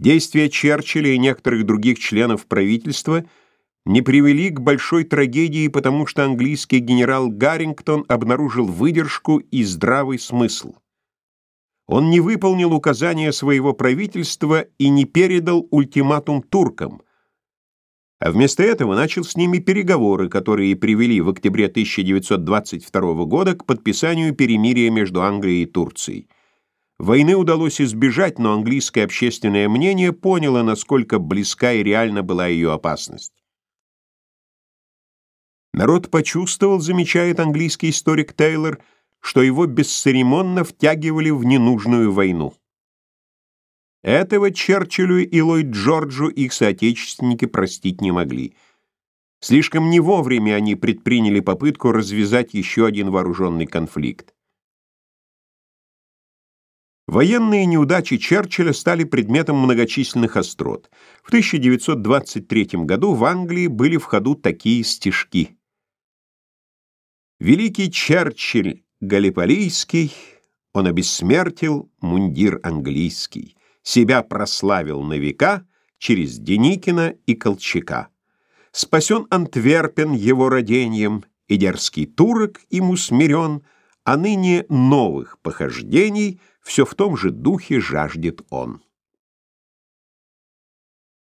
Действия Черчилля и некоторых других членов правительства не привели к большой трагедии, потому что английский генерал Гаррингтон обнаружил выдержку и здравый смысл. Он не выполнил указания своего правительства и не передал ультиматум туркам, а вместо этого начал с ними переговоры, которые привели в октябре 1922 года к подписанию перемирия между Англией и Турцией. Войны удалось избежать, но английское общественное мнение поняло, насколько близка и реальна была ее опасность. Народ почувствовал, замечает английский историк Тейлор, что его бесцеремонно втягивали в ненужную войну. Этого Черчиллю и Ллойд Джорджу их соотечественники простить не могли. Слишком не вовремя они предприняли попытку развязать еще один вооруженный конфликт. Военные неудачи Черчилля стали предметом многочисленных острот. В 1923 году в Англии были в ходу такие стишки. «Великий Черчилль Галиполийский, он обессмертил мундир английский, себя прославил на века через Деникина и Колчака. Спасен Антверпен его родением, и дерзкий турок ему смирен, а ныне новых похождений все в том же духе жаждет он.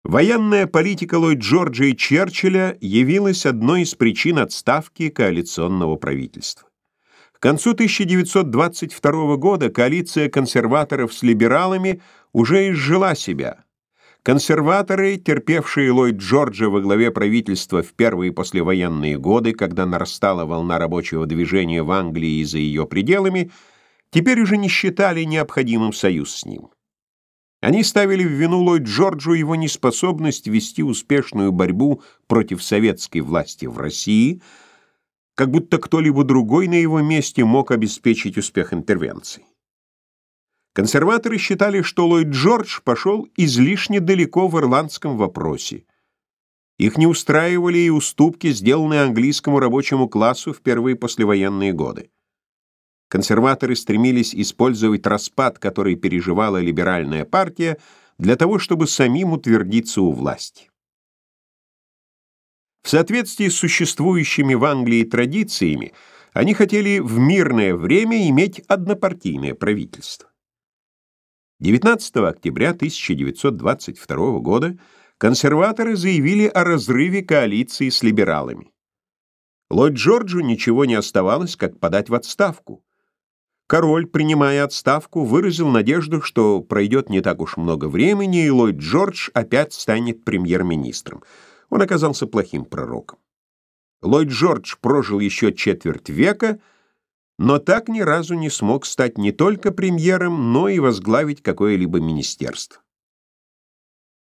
Военная политика Ллойд Джорджа и Черчилля явилась одной из причин отставки коалиционного правительства. К концу 1922 года коалиция консерваторов с либералами уже изжила себя. Консерваторы, терпевшие Ллойд Джорджа во главе правительства в первые послевоенные годы, когда нарастала волна рабочего движения в Англии и за ее пределами, теперь уже не считали необходимым союз с ним. Они ставили в вину Ллойд Джорджу его неспособность вести успешную борьбу против советской власти в России – как будто кто-либо другой на его месте мог обеспечить успех интервенции. Консерваторы считали, что Ллойд Джордж пошел излишне далеко в ирландском вопросе. Их не устраивали и уступки, сделанные английскому рабочему классу в первые послевоенные годы. Консерваторы стремились использовать распад, который переживала либеральная партия, для того, чтобы самим утвердиться у власти. В соответствии с существующими в Англии традициями, они хотели в мирное время иметь однопартийное правительство. 19 октября 1922 года консерваторы заявили о разрыве коалиции с либералами. Ллойд Джорджу ничего не оставалось, как подать в отставку. Король, принимая отставку, выразил надежду, что пройдет не так уж много времени, и Ллойд Джордж опять станет премьер-министром. Он оказался плохим пророком. Ллойд Джордж прожил еще четверть века, но так ни разу не смог стать не только премьером, но и возглавить какое-либо министерство.